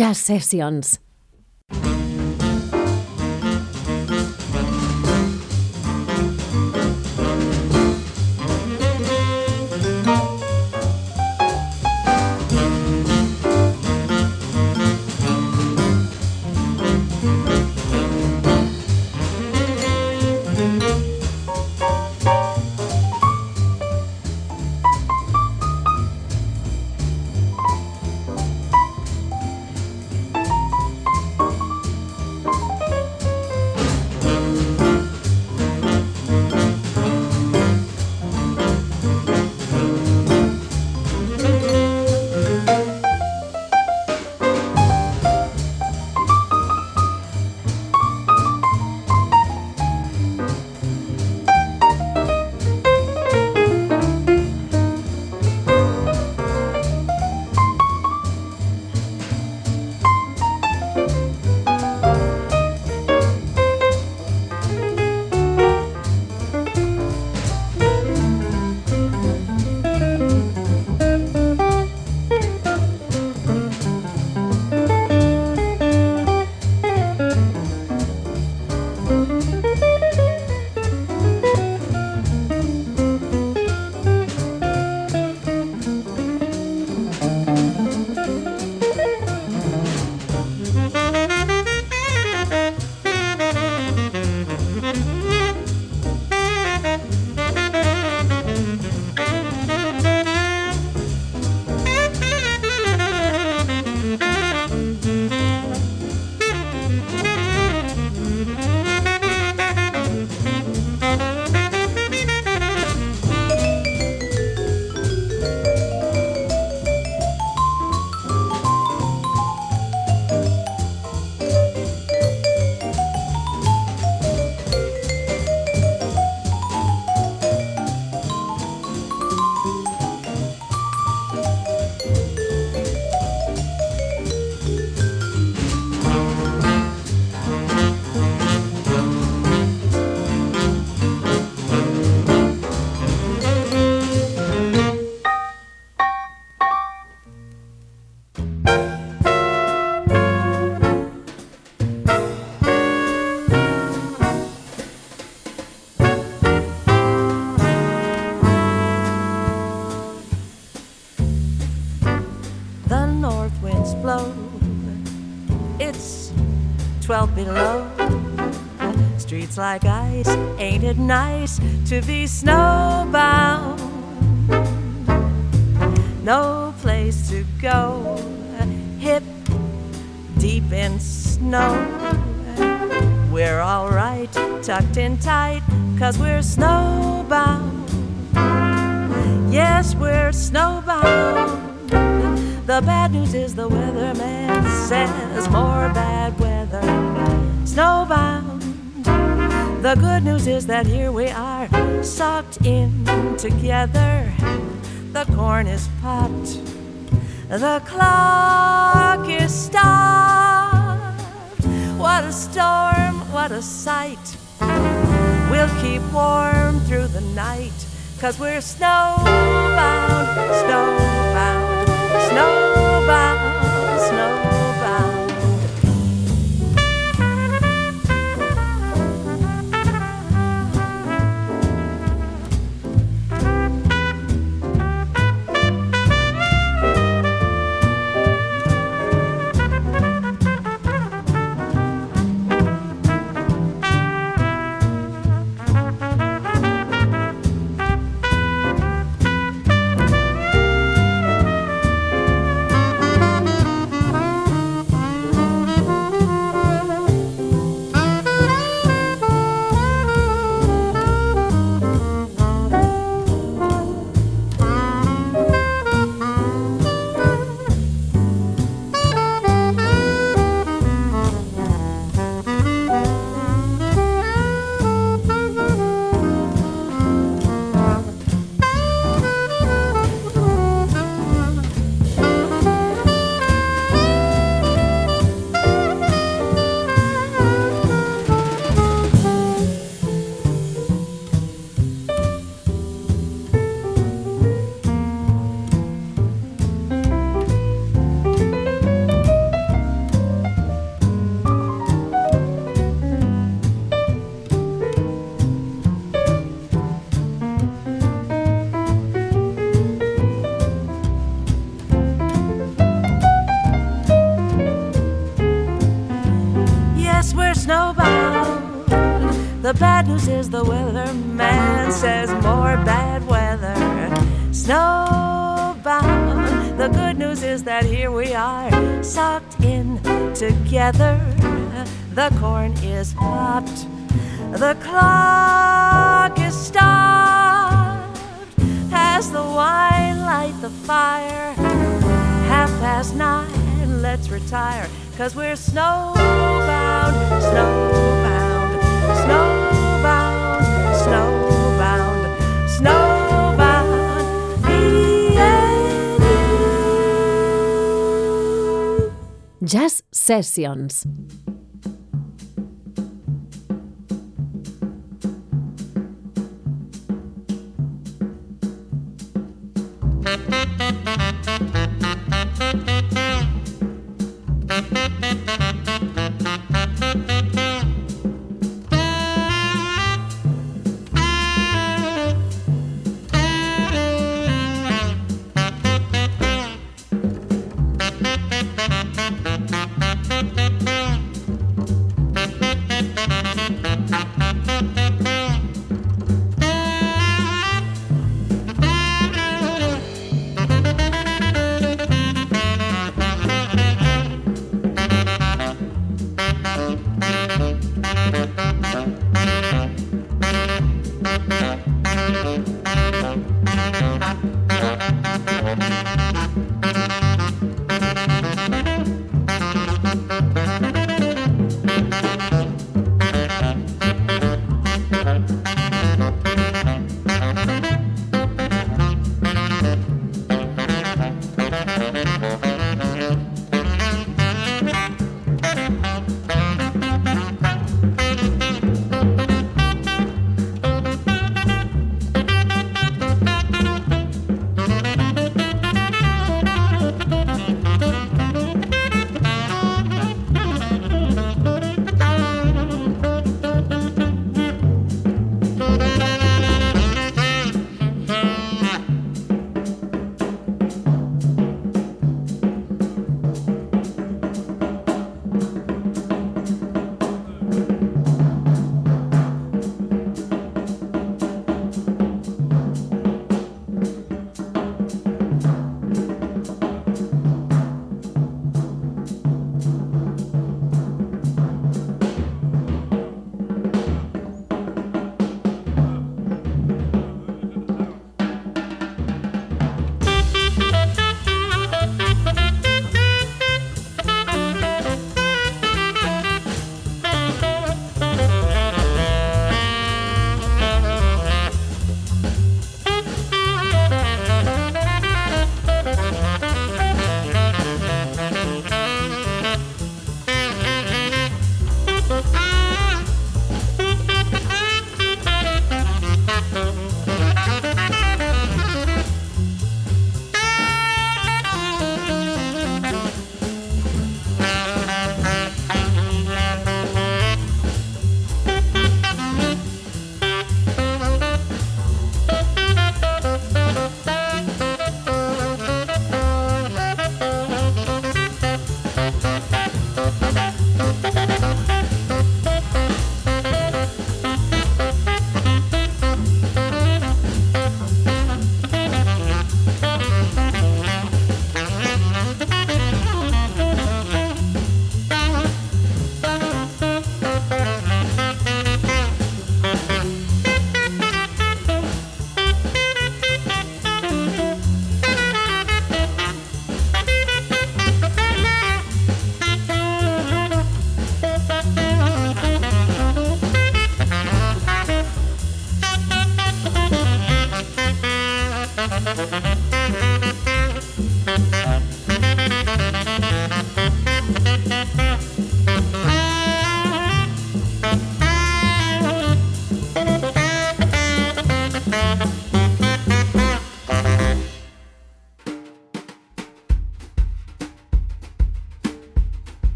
Jazz Sessions. It nice to be snowbound? No place to go, hip deep in snow. We're alright, tucked in tight, cause we're snowbound. Yes, we're snowbound. The bad news The good news is that here we are, sucked in together. The corn is popped, the clock is stopped. What a storm, what a sight. We'll keep warm through the night, cause we're snowbound, snowbound, snowbound, The bad news is the weatherman says more bad weather. Snowbound. The good news is that here we are, socked in together. The corn is popped. The clock is stopped. As the wine light the fire. Half past nine, let's retire. Cause we're snowbound, snowbound, snowbound, snowbound, snowbound. Me and you. Jazz Sessions.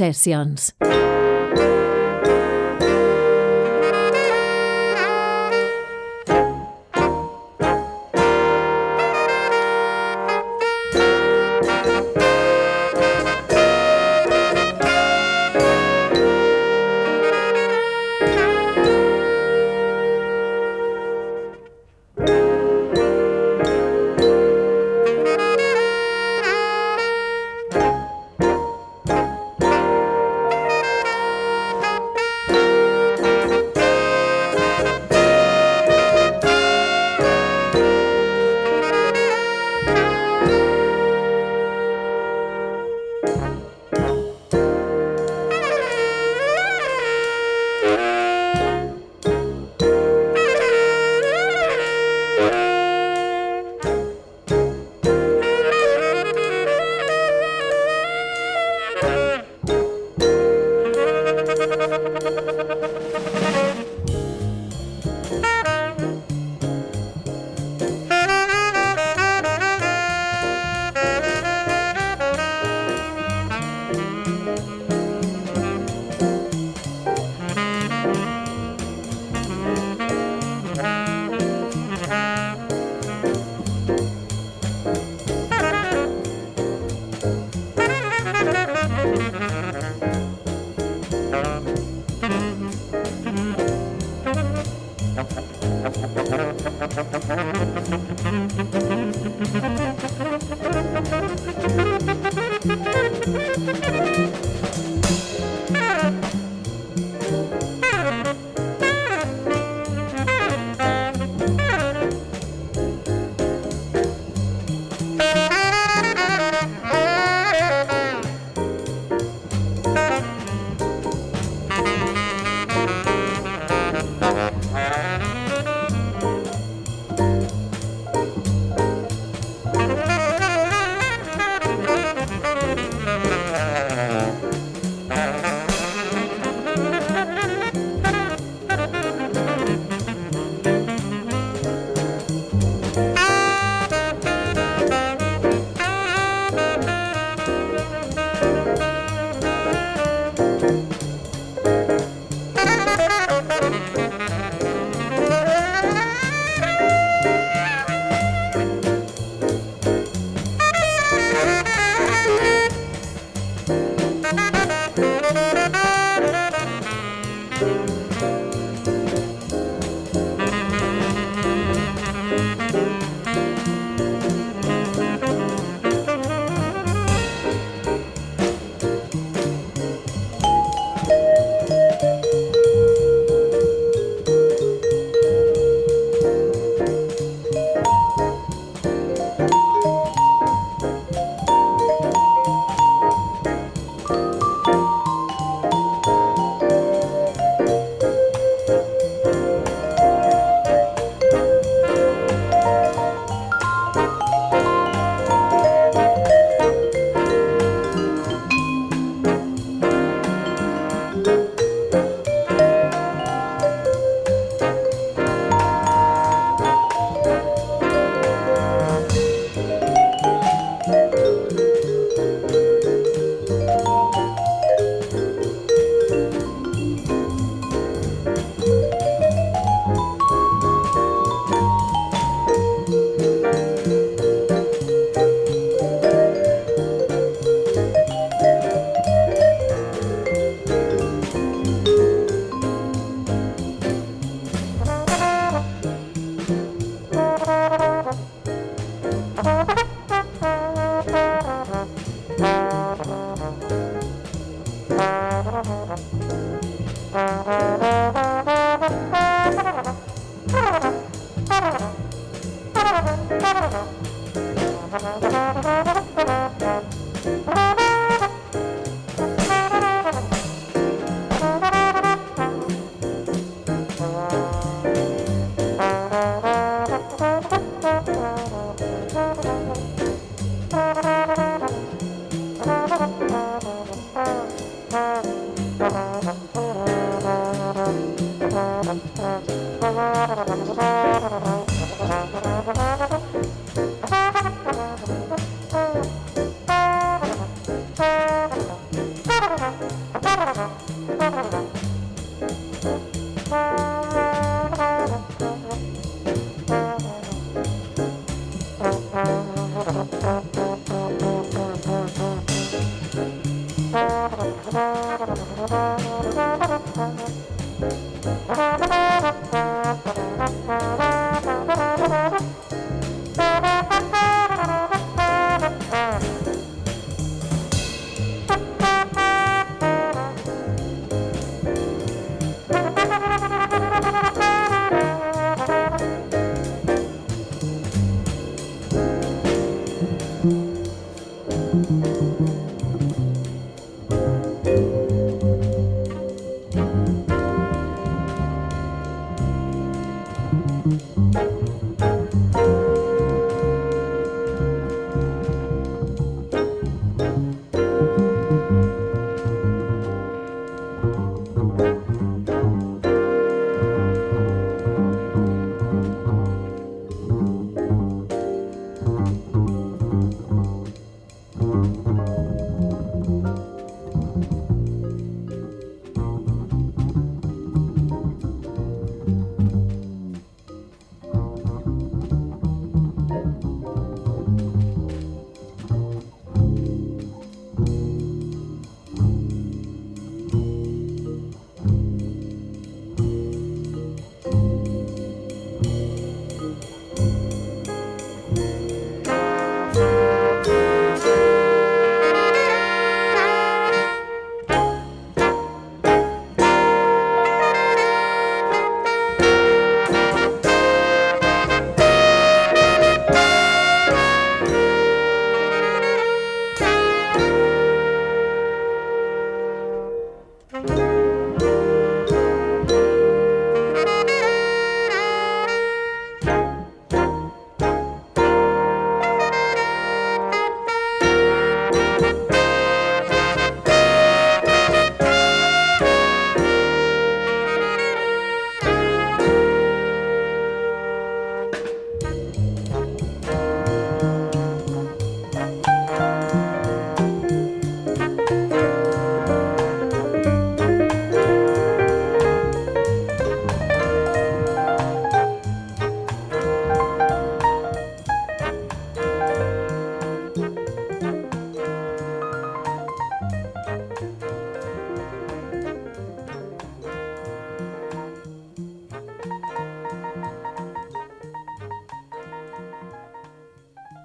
Sessions.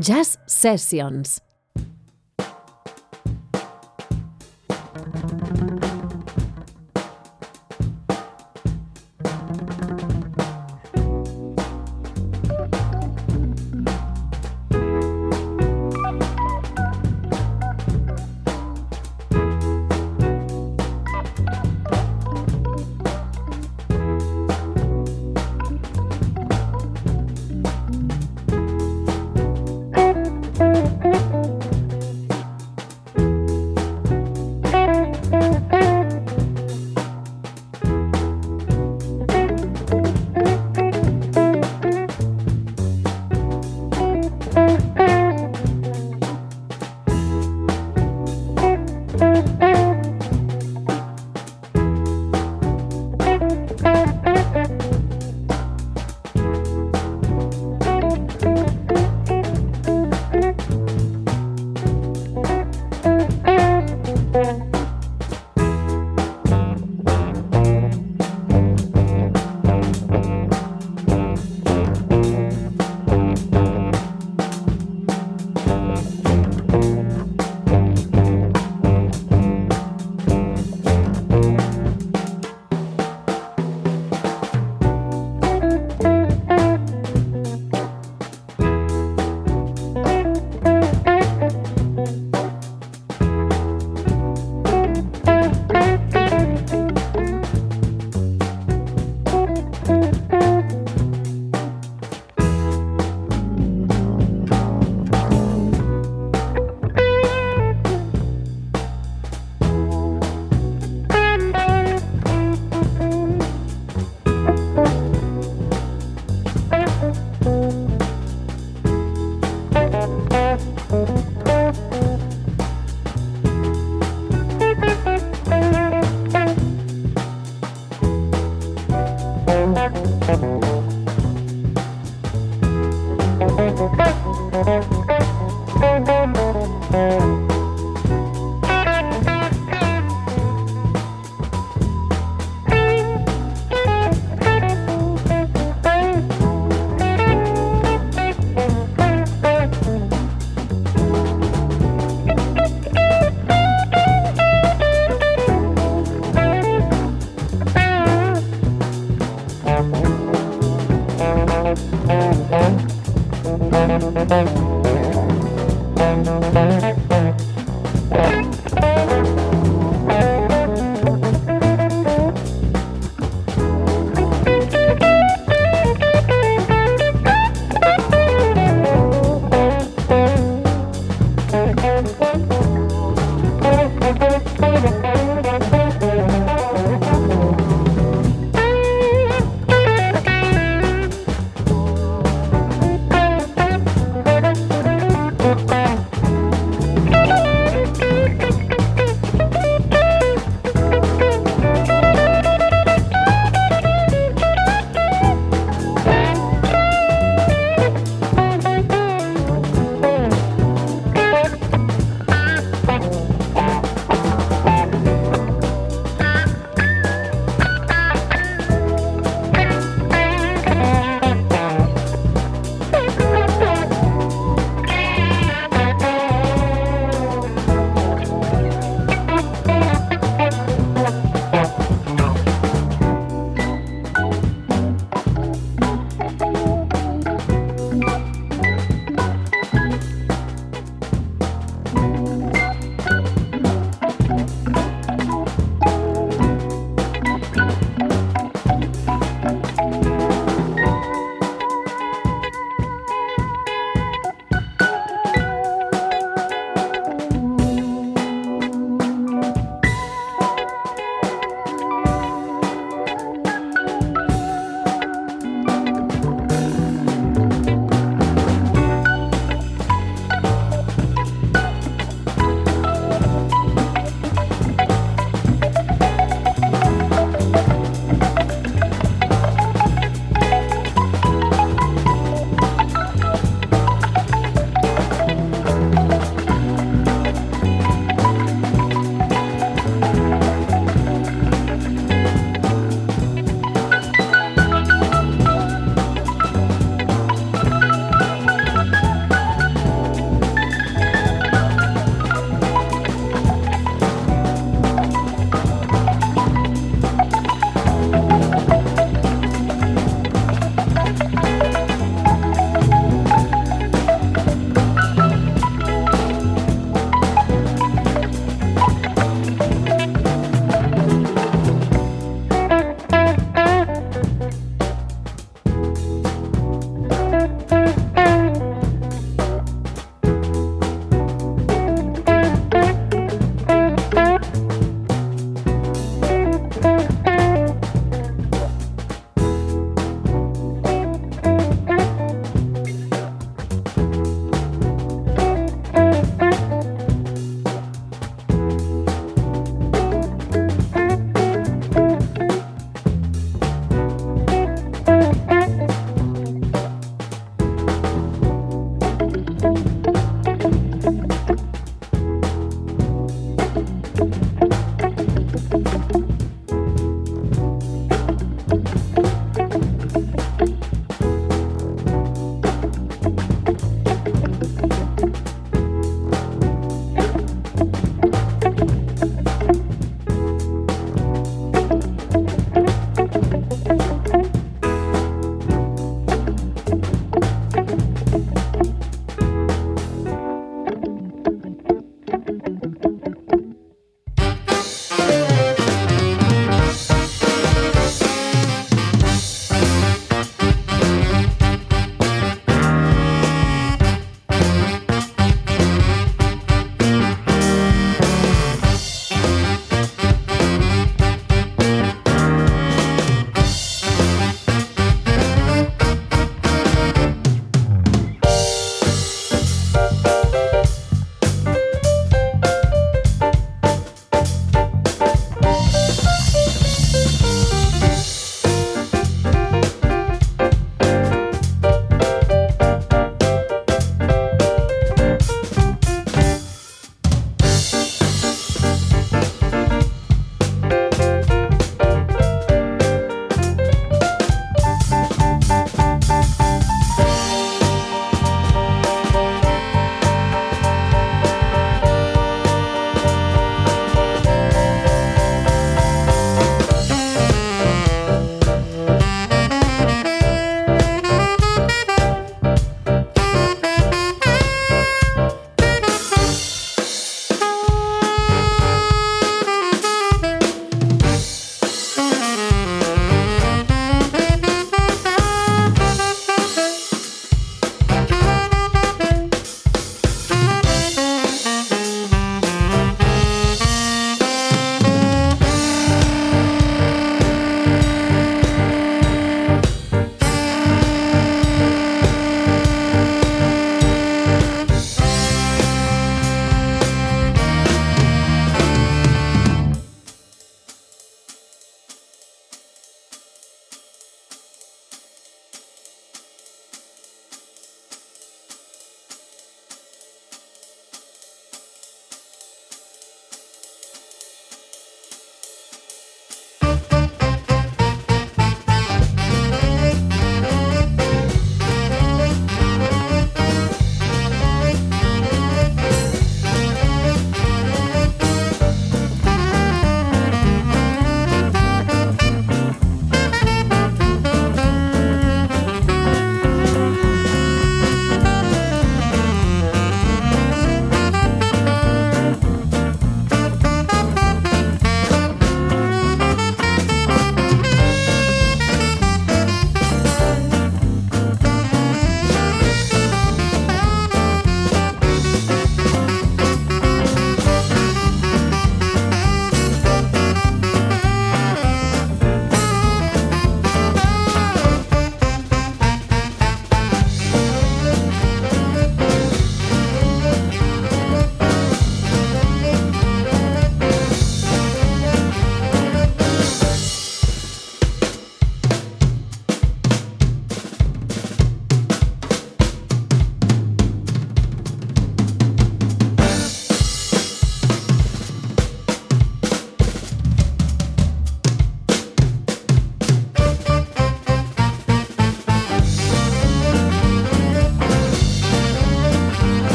Jazz Sessions.